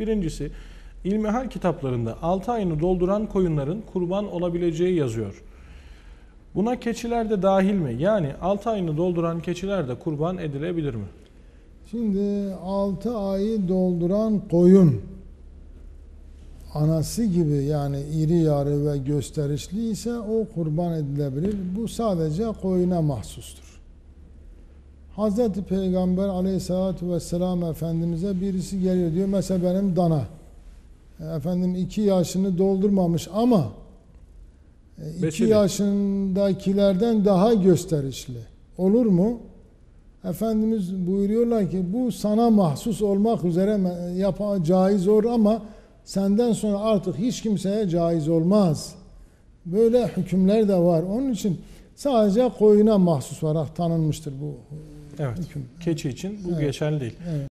Birincisi İlmihal kitaplarında 6 ayını dolduran koyunların kurban olabileceği yazıyor. Buna keçiler de dahil mi? Yani 6 ayını dolduran keçiler de kurban edilebilir mi? Şimdi 6 ayı dolduran koyun anası gibi yani iri yarı ve gösterişli ise o kurban edilebilir. Bu sadece koyuna mahsustur. Hazreti Peygamber aleyhissalatü vesselam Efendimiz'e birisi geliyor diyor mesela benim dana. Efendim iki yaşını doldurmamış ama e, iki yaşındakilerden daha gösterişli. Olur mu? Efendimiz buyuruyorlar ki bu sana mahsus olmak üzere yapa caiz olur ama senden sonra artık hiç kimseye caiz olmaz. Böyle hükümler de var. Onun için sadece koyuna mahsus olarak tanınmıştır bu Evet. hüküm. Keçi için bu Evet. geçerli değil. Evet.